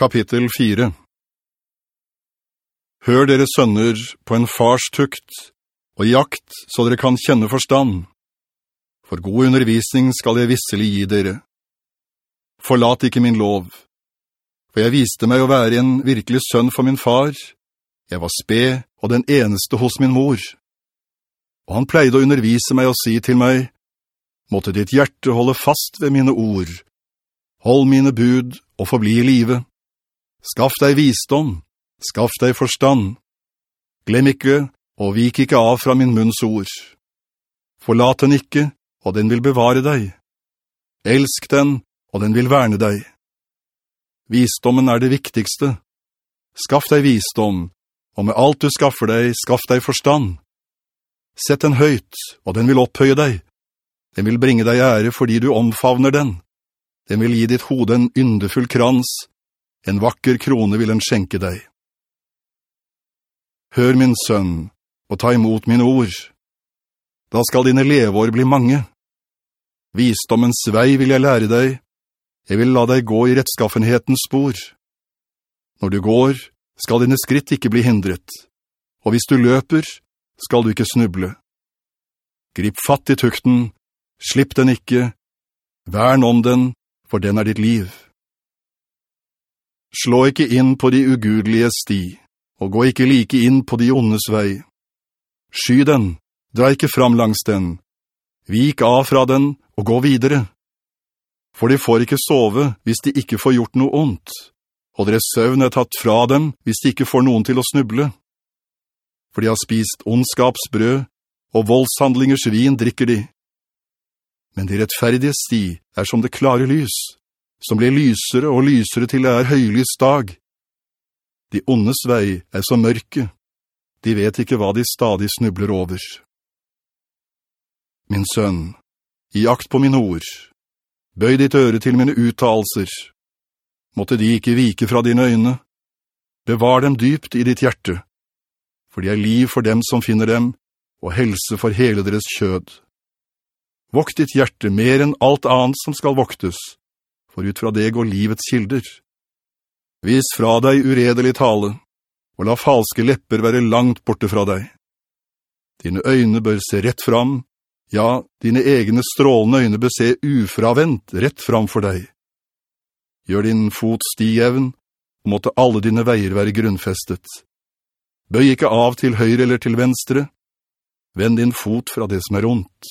Kapittel 4 Hør dere sønner på en fars tukt, og jakt så dere kan kjenne forstand. For god undervisning skal jeg visselig gi dere. Forlat ikke min lov, for jeg viste meg å være en virkelig sønn for min far. Jeg var spe og den eneste hos min mor. Og han pleide å undervise meg og si til meg, «Måtte ditt hjerte holde fast ved mine ord. Hold mine bud og forbli i livet. Skaff deg visdom, skaff deg forstand. Glem ikke, og vik ikke av fra min munns ord. Forlat den ikke, og den vil bevare deg. Elsk den, og den vil verne deg. Visdommen er det viktigste. Skaff deg visdom, og med alt du skaffer deg, skaff deg forstand. Sett den høyt, og den vil opphøye deg. Den vil bringe deg ære fordi du omfavner den. Den vil gi ditt hode en yndefull krans. En vakker krone vil en skjenke deg. Hør min sønn, og ta imot mine ord. Da skal dine leveår bli mange. Visdommens vei vil jeg lære deg. Jeg vil la deg gå i rettskaffenhetens spor. Når du går, skal dine skritt ikke bli hindret. Og hvis du løper, skal du ikke snuble. Grip fatt i tukten, slipp den ikke, vern om den, for den er ditt liv. Slå ikke inn på de ugudelige sti, og gå ikke like inn på de ondes vei. Sky den, dra ikke fram langs den, vik av fra den og gå videre. For de får ikke sove hvis de ikke får gjort noe ondt, og deres søvn er tatt fra dem hvis de ikke får noen til å snuble for de har spist ondskapsbrød, og voldshandlingers vin drikker de. Men de rettferdige sti er som det klare lys, som blir lysere og lysere til det er høylyst dag. De ondes vei er så mørke, de vet ikke hva de stadig snubler over. Min sønn, i akt på mine ord, bøy ditt øre til mine uttalelser. Måtte de ikke vike fra dine øyne. Bevar dem dypt i ditt hjerte for de er liv for dem som finner dem, og helse for hele deres kjød. Vokt ditt hjerte mer enn alt annet som skal voktes, for ut fra det går livets kilder. Vis fra deg uredelig tale, og la falske lepper være langt borte fra deg. Dine øyne bør se rett fram, ja, dine egne strålende øyne bør se ufravent rett fram for deg. Gjør din fot stigevn, og måtte alle dine veier være grunnfestet. Bøy ikke av til høyre eller til venstre. Vend din fot fra det som er ondt.